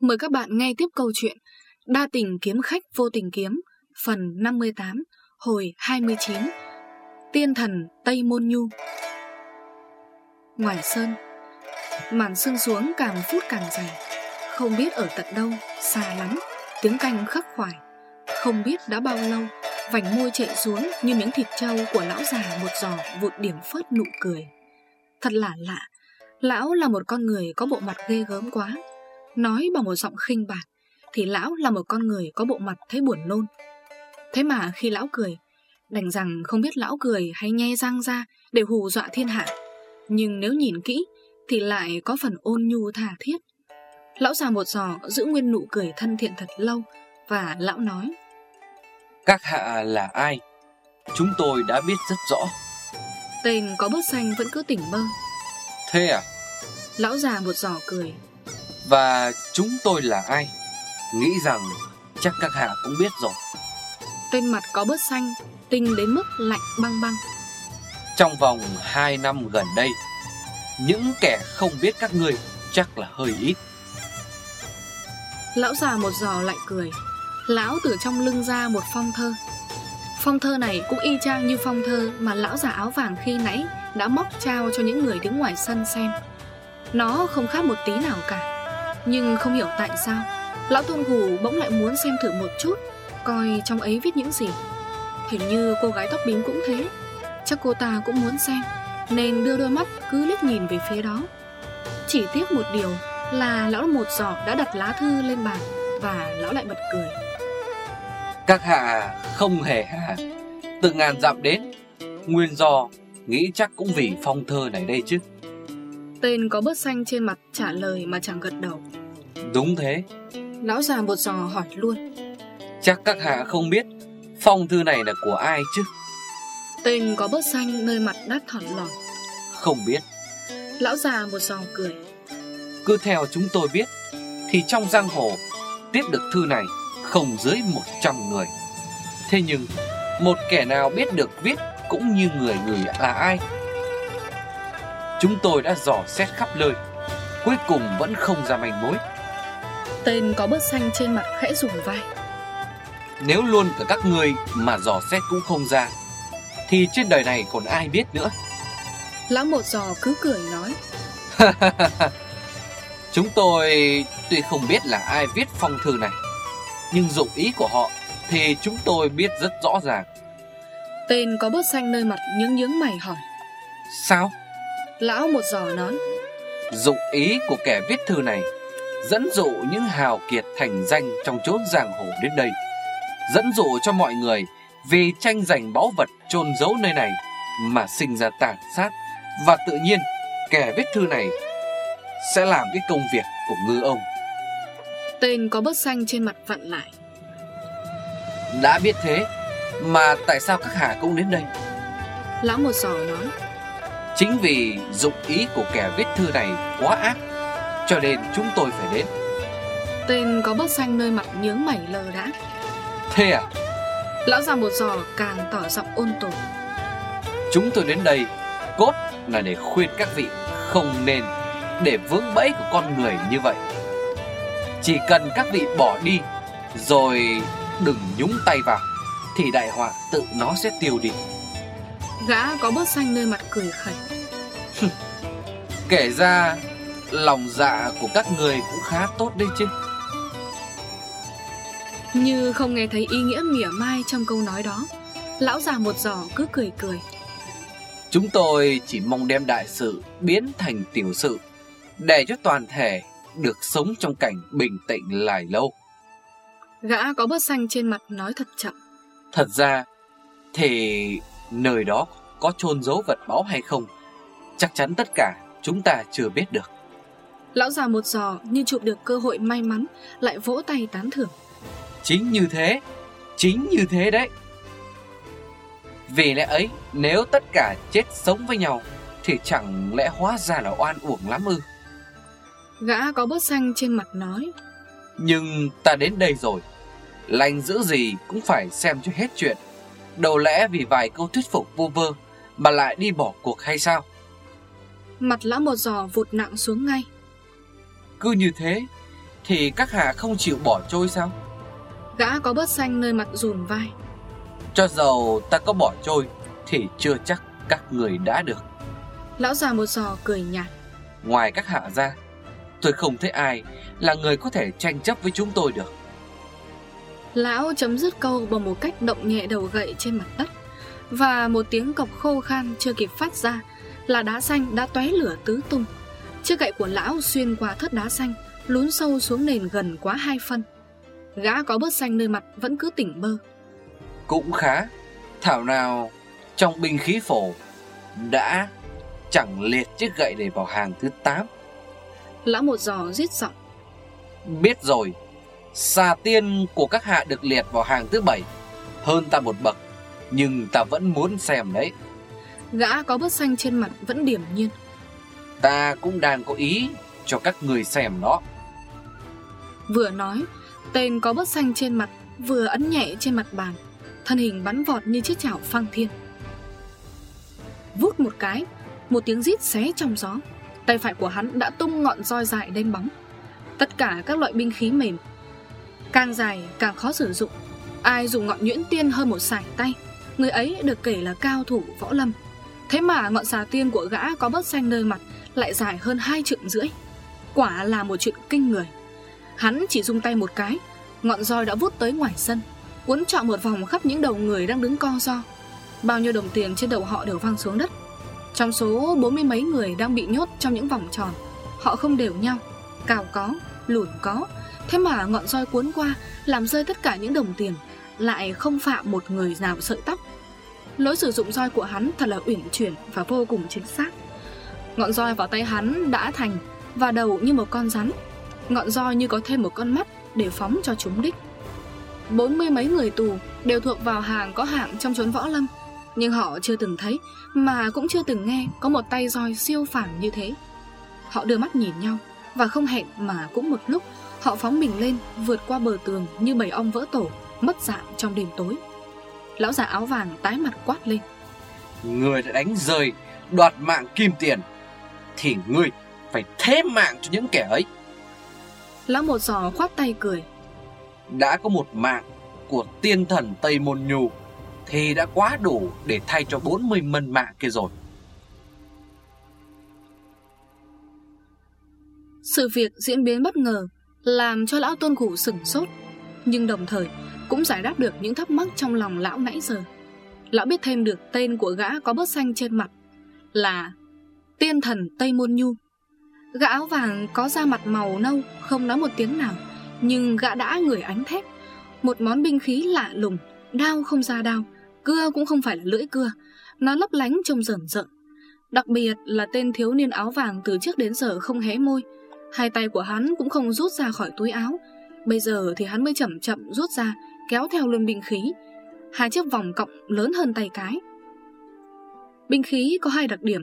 Mời các bạn nghe tiếp câu chuyện Đa tình kiếm khách vô tình kiếm, Phần 58 Hồi 29 Tiên thần Tây Môn Nhu. Ngoài sơn, Màn sương xuống càng phút càng dày. Không biết ở tận đâu, Xa lắm, Tiếng canh khắc khoải. Không biết đã bao lâu, Vành môi chạy xuống như miếng thịt trâu Của lão già một giò vụt điểm phớt nụ cười. Thật là lạ, Lão là một con người có bộ mặt ghê gớm quá. Nói bằng một giọng khinh bạc Thì lão là một con người có bộ mặt thấy buồn nôn. Thế mà khi lão cười Đành rằng không biết lão cười hay nhe răng ra Để hù dọa thiên hạ. Nhưng nếu nhìn kỹ Thì lại có phần ôn nhu thà thiết. Lão già một giò giữ nguyên nụ cười thân thiện thật lâu Và lão nói Các hạ là ai? Chúng tôi đã biết rất rõ. Tên có bớt xanh vẫn cứ tỉnh mơ Thế à? Lão già một giò cười Và chúng tôi là ai? Nghĩ rằng chắc các hạ cũng biết rồi. Tên mặt có bớt xanh Tinh đến mức lạnh băng băng. Trong vòng 2 năm gần đây Những kẻ không biết các ngươi chắc là hơi ít. Lão già một giò lại cười. Lão từ trong lưng ra một phong thơ. Phong thơ này cũng y chang như phong thơ Mà lão già áo vàng khi nãy Đã móc trao cho những người đứng ngoài sân xem. Nó không khác một tí nào cả Nhưng không hiểu tại sao Lão Tôn Gù bỗng lại muốn xem thử một chút Coi trong ấy viết những gì. Hình như cô gái tóc bím cũng thế Chắc cô ta cũng muốn xem Nên đưa đôi mắt cứ liếc nhìn về phía đó. Chỉ tiếc một điều Là lão một giỏ đã đặt lá thư lên bàn Và lão lại bật cười. Các hạ không hề hạ Từ ngàn dặm đến Nguyên do Nghĩ chắc cũng vì phong thơ này đây chứ. Tên có bớt xanh trên mặt trả lời mà chẳng gật đầu Đúng thế. Lão già một giò hỏi luôn. Chắc các hạ không biết Phong thư này là của ai chứ? Tên có bớt xanh nơi mặt đắt thỏn lòn Không biết. Lão già một giò cười. Cứ theo chúng tôi biết Thì trong giang hồ Tiếp được thư này không dưới 100 người. Thế nhưng Một kẻ nào biết được viết Cũng như người người là ai? Chúng tôi đã dò xét khắp nơi Cuối cùng vẫn không ra manh mối Tên có bớt xanh trên mặt khẽ rủng vai. Nếu luôn cả các người mà dò xét cũng không ra Thì trên đời này còn ai biết nữa? Lão một giò cứ cười nói. Chúng tôi tuy không biết là ai viết phong thư này Nhưng dụng ý của họ Thì chúng tôi biết rất rõ ràng. Tên có bớt xanh nơi mặt nhướng nhướng mày hỏi. Sao? Lão một giò nói. Dụng ý của kẻ viết thư này Dẫn dụ những hào kiệt thành danh trong chốn giang hồ đến đây. Dẫn dụ cho mọi người Vì tranh giành báu vật chôn giấu nơi này Mà sinh ra tàn sát Và tự nhiên kẻ viết thư này Sẽ làm cái công việc của ngư ông. Tên có bớt xanh trên mặt vặn lại. Đã biết thế Mà tại sao các hạ cũng đến đây? Lão một giò nói. Chính vì dụng ý của kẻ viết thư này quá ác Cho nên chúng tôi phải đến. Tên có bớt xanh nơi mặt nhướng mày lờ đã Thế à? Lão già một giò càng tỏ giọng ôn tồn. Chúng tôi đến đây Cốt là để khuyên các vị Không nên để vướng bẫy của con người như vậy. Chỉ cần các vị bỏ đi Rồi đừng nhúng tay vào Thì đại họa tự nó sẽ tiêu đi. Gã có bớt xanh nơi mặt cười khẩy. Kể ra Lòng dạ của các người cũng khá tốt đấy chứ. Như không nghe thấy ý nghĩa mỉa mai trong câu nói đó Lão già một giò cứ cười cười. Chúng tôi chỉ mong đem đại sự biến thành tiểu sự Để cho toàn thể được sống trong cảnh bình tĩnh lại lâu. Gã có bớt xanh trên mặt nói thật chậm. Thật ra Thì nơi đó có chôn giấu vật báu hay không Chắc chắn tất cả chúng ta chưa biết được Lão già một giò như chụp được cơ hội may mắn Lại vỗ tay tán thưởng. Chính như thế Chính như thế đấy. Vì lẽ ấy Nếu tất cả chết sống với nhau Thì chẳng lẽ hóa ra là oan uổng lắm ư? Gã có bớt xanh trên mặt nói. Nhưng ta đến đây rồi Lành giữ gì cũng phải xem cho hết chuyện. Đầu lẽ vì vài câu thuyết phục vô vơ Mà lại đi bỏ cuộc hay sao? Mặt lão một giò vụt nặng xuống ngay Cứ như thế Thì các hạ không chịu bỏ trôi sao? Gã có bớt xanh nơi mặt rùn vai. Cho dầu ta có bỏ trôi Thì chưa chắc các người đã được. Lão già một giò cười nhạt. Ngoài các hạ ra Tôi không thấy ai là người có thể tranh chấp với chúng tôi được. Lão chấm dứt câu bằng một cách động nhẹ đầu gậy trên mặt đất Và một tiếng cọc khô khan chưa kịp phát ra Là đá xanh đã tóe lửa tứ tung Chiếc gậy của lão xuyên qua thất đá xanh Lún sâu xuống nền gần quá hai phân. Gã có bớt xanh nơi mặt vẫn cứ tỉnh bơ. Cũng khá. Thảo nào trong binh khí phổ Đã chẳng liệt chiếc gậy để vào hàng thứ 8 Lão một giò giết giọng. Biết rồi. Xà tiên của các hạ được liệt vào hàng thứ 7 Hơn ta một bậc Nhưng ta vẫn muốn xem đấy. Gã có bớt xanh trên mặt vẫn điểm nhiên Ta cũng đang có ý cho các người xem đó Vừa nói, Tên có bớt xanh trên mặt, Vừa ấn nhẹ trên mặt bàn. Thân hình bắn vọt như chiếc chảo phăng thiên. Vút một cái, Một tiếng rít xé trong gió. Tay phải của hắn đã tung ngọn roi dài đen bóng. Tất cả các loại binh khí mềm. Càng dài, càng khó sử dụng. Ai dùng ngọn nhuyễn tiên hơn một sải tay, Người ấy được kể là cao thủ võ lâm. Thế mà ngọn xà tiên của gã có bớt xanh nơi mặt lại dài hơn hai trượng rưỡi. Quả là một chuyện kinh người. Hắn chỉ dùng tay một cái Ngọn roi đã vút tới ngoài sân Uốn trọn một vòng khắp những đầu người đang đứng co do Bao nhiêu đồng tiền trên đầu họ đều văng xuống đất. Trong số bốn mươi mấy người đang bị nhốt trong những vòng tròn Họ không đều nhau Cào có, lủn có. Thế mà ngọn roi cuốn qua Làm rơi tất cả những đồng tiền Lại không phạm một người nào sợi tóc. Lối sử dụng roi của hắn thật là uyển chuyển Và vô cùng chính xác. Ngọn roi vào tay hắn đã thành, Và đầu như một con rắn. Ngọn roi như có thêm một con mắt Để phóng cho chúng đích. Bốn mươi mấy người tù đều thuộc vào hàng có hạng trong chốn võ lâm, Nhưng họ chưa từng thấy, Mà cũng chưa từng nghe Có một tay roi siêu phàm như thế. Họ đưa mắt nhìn nhau, Và không hẹn mà cũng một lúc, Họ phóng mình lên, vượt qua bờ tường Như bầy ong vỡ tổ, Mất dạng trong đêm tối. Lão già áo vàng tái mặt quát lên. Người đã đánh rơi Đoạt mạng kim tiền. Thì ngươi phải thế mạng cho những kẻ ấy. Lão một giò khoát tay cười. Đã có một mạng Của tiên thần Tây Môn Nhu Thì đã quá đủ để thay cho 40 mân mạng kia rồi. Sự việc diễn biến bất ngờ Làm cho lão tôn khủ sửng sốt Nhưng đồng thời Cũng giải đáp được những thắc mắc trong lòng lão nãy giờ. Lão biết thêm được tên của gã có bớt xanh trên mặt Là Tiên thần Tây Môn Nhu. Gã áo vàng có da mặt màu nâu, Không nói một tiếng nào, Nhưng gã đã người ánh thép. Một món binh khí lạ lùng, Đao không ra đao, Cưa cũng không phải là lưỡi cưa, Nó lấp lánh trông rợn rợn. Đặc biệt là tên thiếu niên áo vàng từ trước đến giờ không hé môi. Hai tay của hắn cũng không rút ra khỏi túi áo. Bây giờ thì hắn mới chậm chậm rút ra, Kéo theo luôn binh khí. Hai chiếc vòng cộng lớn hơn tay cái. Binh khí có hai đặc điểm.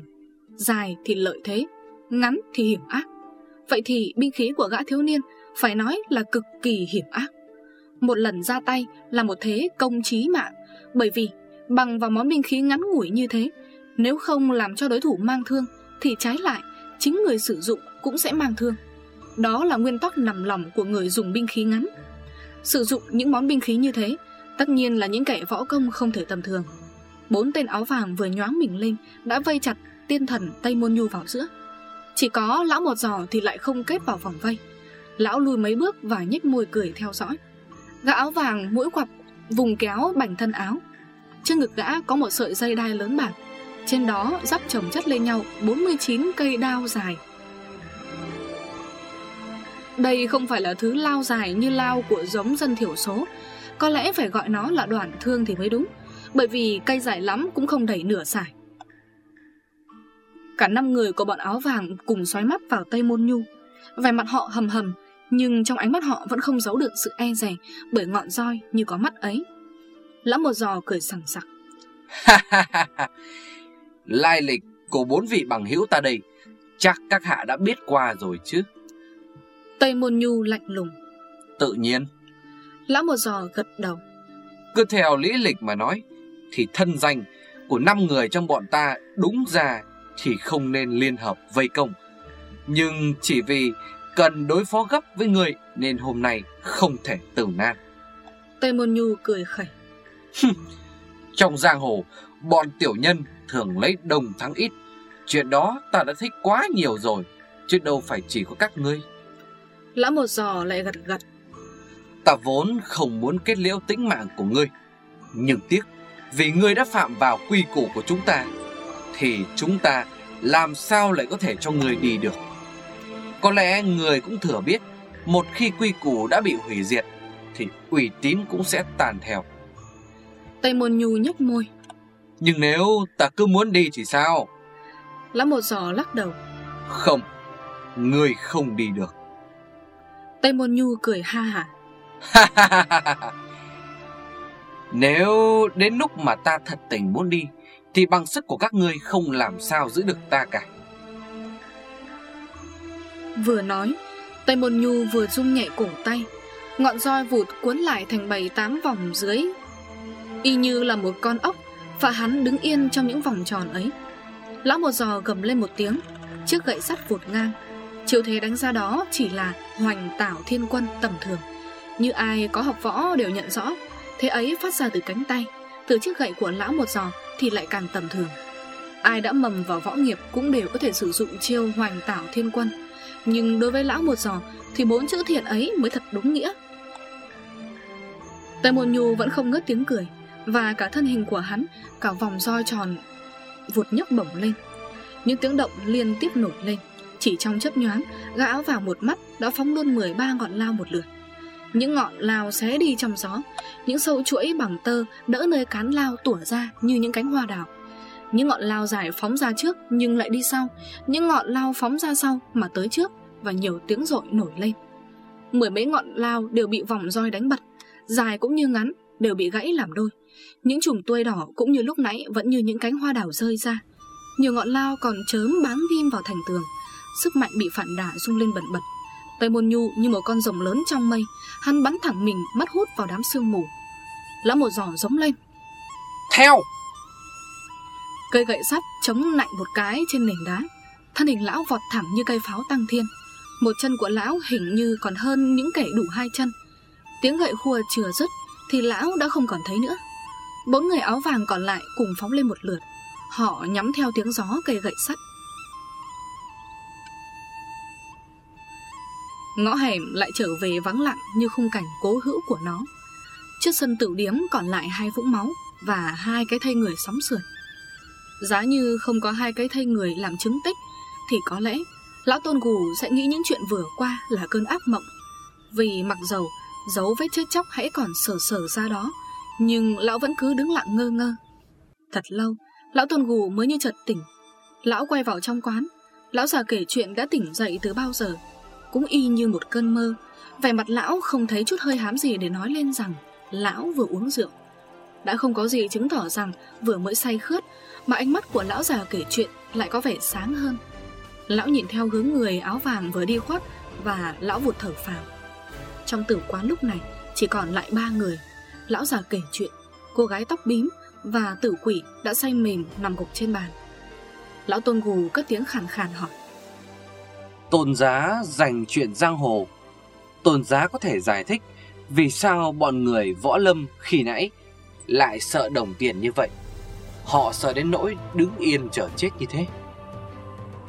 Dài thì lợi thế, Ngắn thì hiểm ác. Vậy thì binh khí của gã thiếu niên Phải nói là cực kỳ hiểm ác. Một lần ra tay là một thế công chí mạng, Bởi vì bằng vào món binh khí ngắn ngủi như thế, Nếu không làm cho đối thủ mang thương Thì trái lại, Chính người sử dụng cũng sẽ mang thương. Đó là nguyên tắc nằm lòng của người dùng binh khí ngắn. Sử dụng những món binh khí như thế, Tất nhiên là những kẻ võ công không thể tầm thường. Bốn tên áo vàng vừa nhoáng mình lên Đã vây chặt tiên thần Tây Môn Nhu vào giữa. Chỉ có lão một giò thì lại không kết vào vòng vây. Lão lùi mấy bước và nhếch môi cười theo dõi. Gã áo vàng mũi quặp Vùng kéo bảnh thân áo. Trên ngực gã có một sợi dây đai lớn bạc. Trên đó dắp chồng chất lên nhau 49 cây đao dài. Đây không phải là thứ lao dài như lao của giống dân thiểu số. Có lẽ phải gọi nó là đoạn thương thì mới đúng. Bởi vì cây dài lắm cũng không đẩy nửa sải. Cả năm người của bọn áo vàng cùng xoáy mắt vào Tây Môn Nhu. Vẻ mặt họ hầm hầm Nhưng trong ánh mắt họ vẫn không giấu được sự e rè Bởi ngọn roi như có mắt ấy. Lão một giò cười sẵn sặc. Lai lịch của bốn vị bằng hữu ta đây Chắc các hạ đã biết qua rồi chứ? Tây Môn Nhu lạnh lùng. Tự nhiên. Lão một giò gật đầu. Cứ theo lý lịch mà nói Thì thân danh của năm người trong bọn ta đúng ra Thì không nên liên hợp vây công. Nhưng chỉ vì cần đối phó gấp với người Nên hôm nay không thể tử nan Tây Môn Nhu cười khẩy. Trong giang hồ Bọn tiểu nhân thường lấy đồng thắng ít. Chuyện đó ta đã thích quá nhiều rồi Chứ đâu phải chỉ có các ngươi. Lão một giò lại gật gật. Ta vốn không muốn kết liễu tính mạng của ngươi Nhưng tiếc Vì ngươi đã phạm vào quy củ của chúng ta Thì chúng ta làm sao lại có thể cho người đi được? Có lẽ người cũng thừa biết Một khi quy củ đã bị hủy diệt Thì uy tín cũng sẽ tàn theo. Tây Môn Nhu nhếch môi. Nhưng nếu ta cứ muốn đi thì sao? Lão một giò lắc đầu. Không Người không đi được. Tây Môn Nhu cười ha hả. Nếu đến lúc mà ta thật tình muốn đi thì bằng sức của các ngươi không làm sao giữ được ta cả. Vừa nói, Tây Môn Nhu vừa rung nhẹ cổ tay, Ngọn roi vụt cuốn lại thành bảy tám vòng dưới. Y như là một con ốc, Và hắn đứng yên trong những vòng tròn ấy. Lão một giò gầm lên một tiếng, Chiếc gậy sắt vụt ngang. Chiều thế đánh ra đó chỉ là hoành tảo thiên quân tầm thường. Như ai có học võ đều nhận rõ, Thế ấy phát ra từ cánh tay, Từ chiếc gậy của lão một giò thì lại càng tầm thường. Ai đã mầm vào võ nghiệp cũng đều có thể sử dụng chiêu hoành tảo thiên quân. Nhưng đối với lão một giò thì bốn chữ thiện ấy mới thật đúng nghĩa. Tây Môn Nhu vẫn không ngớt tiếng cười, Và cả thân hình của hắn, Cả vòng roi tròn Vụt nhấc bổng lên. Những tiếng động liên tiếp nổi lên, Chỉ trong chớp nhoáng, Gã áo vào một mắt đã phóng luôn 13 ngọn lao một lượt. Những ngọn lao xé đi trong gió, Những sâu chuỗi bằng tơ Đỡ nơi cán lao tủa ra như những cánh hoa đào. Những ngọn lao dài phóng ra trước Nhưng lại đi sau, Những ngọn lao phóng ra sau mà tới trước Và nhiều tiếng rội nổi lên. Mười mấy ngọn lao đều bị vòng roi đánh bật, Dài cũng như ngắn, Đều bị gãy làm đôi. Những chùm tuôi đỏ cũng như lúc nãy Vẫn như những cánh hoa đảo rơi ra. Nhiều ngọn lao còn chớm bám ghim vào thành tường, Sức mạnh bị phản đả rung lên bẩn bật. Tây Môn Nhu như một con rồng lớn trong mây Hắn bắn thẳng mình mất hút vào đám sương mù. Lão một giò giống lên. Theo! Cây gậy sắt chống lạnh một cái trên nền đá. Thân hình lão vọt thẳng như cây pháo tăng thiên. Một chân của lão hình như còn hơn những kẻ đủ hai chân. Tiếng gậy khua chưa dứt Thì lão đã không còn thấy nữa. Bốn người áo vàng còn lại cùng phóng lên một lượt. Họ nhắm theo tiếng gió cây gậy sắt Ngõ hẻm lại trở về vắng lặng như khung cảnh cố hữu của nó. Trước sân tử điếm còn lại hai vũng máu Và hai cái thây người sóng sườn. Giá như không có hai cái thây người làm chứng tích, Thì có lẽ Lão Tôn Gù sẽ nghĩ những chuyện vừa qua là cơn ác mộng. Vì mặc dầu Dấu vết chết chóc hãy còn sờ sờ ra đó, Nhưng lão vẫn cứ đứng lặng ngơ ngơ. Thật lâu, Lão Tôn Gù mới như chợt tỉnh. Lão quay vào trong quán. Lão già kể chuyện đã tỉnh dậy từ bao giờ? Cũng y như một cơn mơ. Vẻ mặt lão không thấy chút hơi hám gì để nói lên rằng, Lão vừa uống rượu. Đã không có gì chứng tỏ rằng Vừa mới say khướt, Mà ánh mắt của lão già kể chuyện lại có vẻ sáng hơn. Lão nhìn theo hướng người áo vàng vừa đi khuất Và lão vụt thở phào. Trong tử quán lúc này, Chỉ còn lại ba người. Lão già kể chuyện, Cô gái tóc bím Và tử quỷ đã say mềm nằm gục trên bàn. Lão tôn gù cất tiếng khàn khàn hỏi. Tôn giá dành chuyện giang hồ. Tôn giá có thể giải thích Vì sao bọn người võ lâm khi nãy Lại sợ đồng tiền như vậy. Họ sợ đến nỗi đứng yên chờ chết như thế.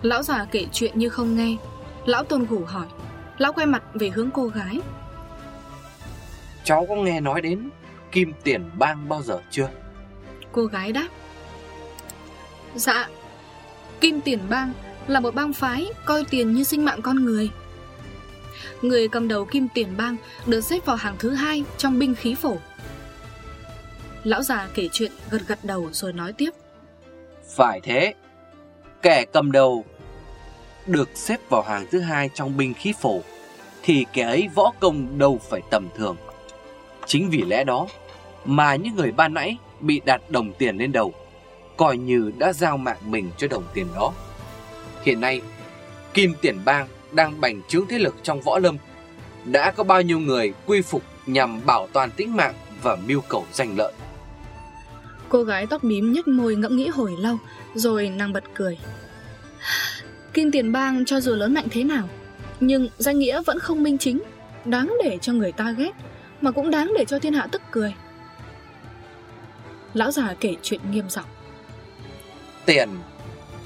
Lão già kể chuyện như không nghe. Lão tôn gù hỏi. Lão quay mặt về hướng cô gái. Cháu có nghe nói đến Kim Tiền Bang bao giờ chưa? Cô gái đáp. Dạ Kim Tiền Bang là một bang phái Coi tiền như sinh mạng con người. Người cầm đầu Kim Tiền Bang Được xếp vào hàng thứ hai Trong binh khí phổ. Lão già kể chuyện gật gật đầu rồi nói tiếp. Phải thế, Kẻ cầm đầu Được xếp vào hàng thứ hai trong binh khí phổ, Thì kẻ ấy võ công đâu phải tầm thường. Chính vì lẽ đó Mà những người ban nãy Bị đặt đồng tiền lên đầu, Coi như đã giao mạng mình cho đồng tiền đó. Hiện nay Kim Tiền Bang đang bành trướng thế lực trong võ lâm. Đã có bao nhiêu người quy phục nhằm bảo toàn tính mạng và mưu cầu giành lợi? Cô gái tóc bím nhếch môi ngẫm nghĩ hồi lâu Rồi nàng bật cười. Kim Tiền Bang cho dù lớn mạnh thế nào Nhưng danh nghĩa vẫn không minh chính Đáng để cho người ta ghét Mà cũng đáng để cho thiên hạ tức cười. Lão già kể chuyện nghiêm giọng. Tiền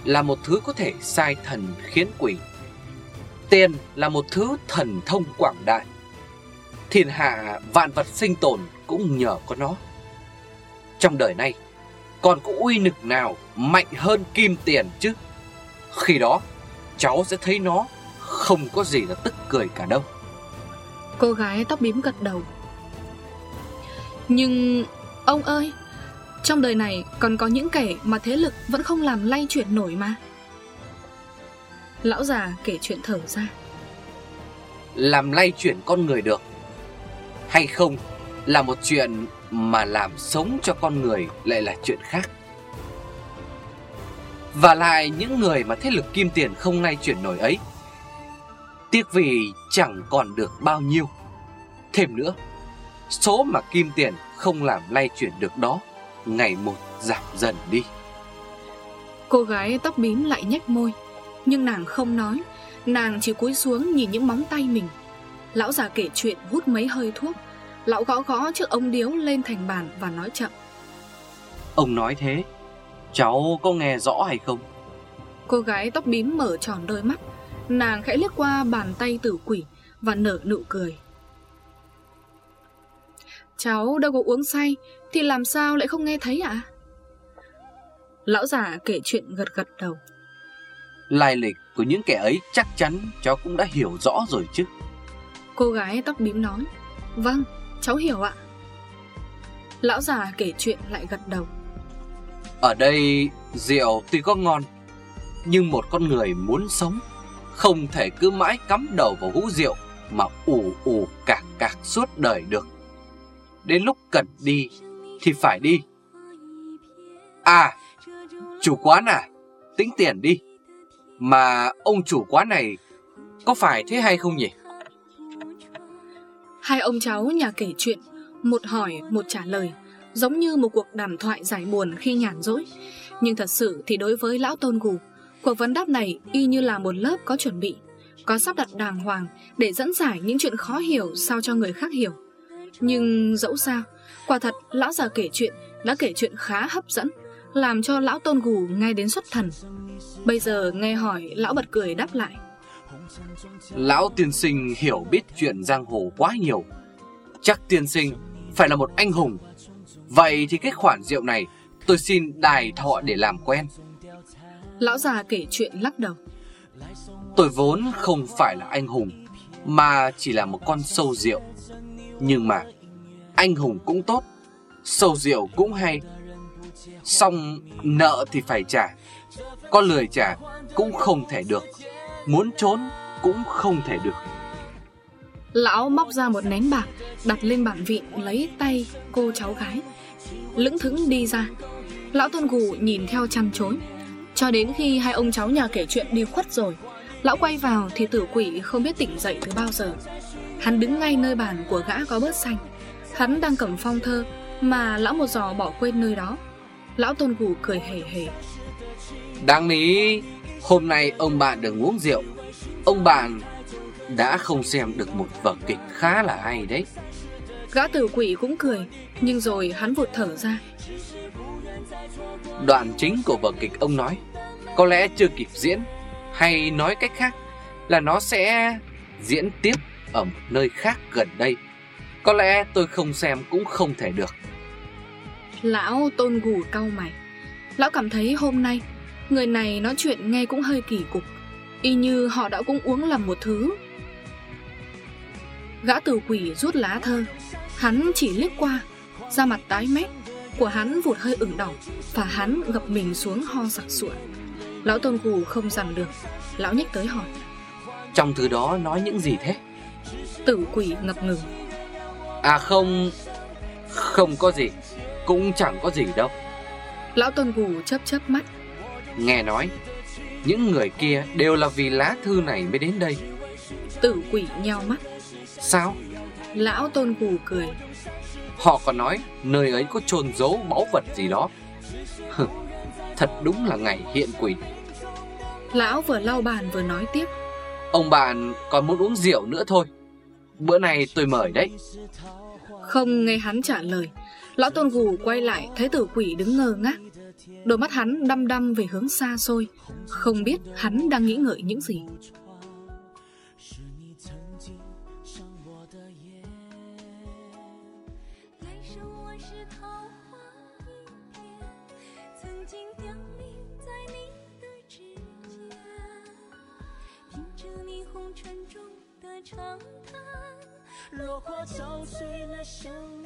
là một thứ có thể sai thần khiến quỷ. Tiền là một thứ thần thông quảng đại. Thiên hạ vạn vật sinh tồn cũng nhờ có nó. Trong đời này, Còn có uy lực nào mạnh hơn kim tiền chứ? Khi đó, cháu sẽ thấy nó không có gì là tức cười cả đâu. Cô gái tóc bím gật đầu. Nhưng, ông ơi trong đời này, còn có những kẻ mà thế lực vẫn không làm lay chuyển nổi mà. Lão già kể chuyện thở ra. Làm lay chuyển con người được Hay không là một chuyện mà làm sống cho con người lại là chuyện khác. Và lại những người mà thế lực kim tiền không lay chuyển nổi ấy, Tiếc vì chẳng còn được bao nhiêu. Thêm nữa, Số mà kim tiền không làm lay chuyển được đó Ngày một giảm dần đi. Cô gái tóc bím lại nhếch môi Nhưng nàng không nói. Nàng chỉ cúi xuống nhìn những móng tay mình. Lão già kể chuyện hút mấy hơi thuốc. Lão gõ gõ chiếc ống điếu lên thành bàn và nói chậm. Ông nói thế. Cháu có nghe rõ hay không? Cô gái tóc bím mở tròn đôi mắt. Nàng khẽ liếc qua bàn tay tử quỷ Và nở nụ cười Cháu đâu có uống say Thì làm sao lại không nghe thấy ạ? Lão già kể chuyện gật gật đầu. Lai lịch của những kẻ ấy chắc chắn cháu cũng đã hiểu rõ rồi chứ. Cô gái tóc bím nói Vâng, cháu hiểu ạ. Lão già kể chuyện lại gật đầu. Ở đây rượu tuy có ngon Nhưng một con người muốn sống Không thể cứ mãi cắm đầu vào hũ rượu Mà ủ ủ cạc cạc suốt đời được Đến lúc cần đi Thì phải đi. À Chủ quán à Tính tiền đi. Mà ông chủ quán này Có phải thế hay không nhỉ? Hai ông cháu nhà kể chuyện, Một hỏi, một trả lời, Giống như một cuộc đàm thoại giải buồn khi nhàn rỗi. Nhưng thật sự thì đối với lão tôn gù, Cuộc vấn đáp này y như là một lớp có chuẩn bị, Có sắp đặt đàng hoàng Để dẫn giải những chuyện khó hiểu Sao cho người khác hiểu. Nhưng dẫu sao Quả thật lão già kể chuyện Đã kể chuyện khá hấp dẫn Làm cho lão tôn gù ngay đến xuất thần. Bây giờ nghe hỏi lão bật cười đáp lại. Lão tiên sinh hiểu biết chuyện giang hồ quá nhiều. Chắc tiên sinh phải là một anh hùng. Vậy thì cái khoản rượu này Tôi xin đài thọ để làm quen. Lão già kể chuyện lắc đầu. Tôi vốn không phải là anh hùng Mà chỉ là một con sâu rượu nhưng mà, Anh hùng cũng tốt Sâu rượu cũng hay. Xong nợ thì phải trả, có lười trả cũng không thể được, Muốn trốn cũng không thể được. Lão móc ra một nén bạc, Đặt lên bàn vịn lấy tay cô cháu gái, Lững thững đi ra. Lão Tôn Gù nhìn theo chăm chối Cho đến khi hai ông cháu nhà kể chuyện đi khuất rồi, Lão quay vào thì tử quỷ không biết tỉnh dậy từ bao giờ. Hắn đứng ngay nơi bàn của gã có bớt xanh. Hắn đang cầm phong thơ Mà lão một giò bỏ quên nơi đó. Lão Tôn Gù cười hề hề. Đáng lý Hôm nay ông bạn đừng uống rượu. Ông bạn đã không xem được một vở kịch khá là hay đấy. Gã tử quỷ cũng cười Nhưng rồi hắn vụt thở ra. Đoạn chính của vở kịch ông nói Có lẽ chưa kịp diễn Hay nói cách khác Là nó sẽ diễn tiếp Ở một nơi khác gần đây. Có lẽ tôi không xem cũng không thể được. Lão tôn gù cau mày. Lão cảm thấy hôm nay Người này nói chuyện nghe cũng hơi kỳ cục. Y như họ đã cũng uống lầm một thứ. Gã tử quỷ rút lá thơ. Hắn chỉ liếc qua Da mặt tái mét. Của hắn vụt hơi ửng đỏ Và hắn gập mình xuống ho sặc sụa. Lão tôn gù không dằn được. Lão nhích tới hỏi. Trong thứ đó nói những gì thế Tử quỷ ngập ngừng. À không Không có gì Cũng chẳng có gì đâu. Lão tôn gù chớp chớp mắt. Nghe nói Những người kia đều là vì lá thư này mới đến đây. Tử quỷ nheo mắt. Sao? Lão tôn gù cười. Họ còn nói nơi ấy có chôn giấu báu vật gì đó. Thật đúng là ngày hiện quỷ. Lão vừa lau bàn vừa nói tiếp. Ông bạn còn muốn uống rượu nữa thôi Bữa nay tôi mời đấy. Không nghe hắn trả lời Lão Tôn Gù quay lại Thấy tử quỷ đứng ngơ ngác. Đôi mắt hắn đăm đăm về hướng xa xôi Không biết hắn đang nghĩ ngợi những gì. Hãy subscribe 长叹落花，敲碎了相。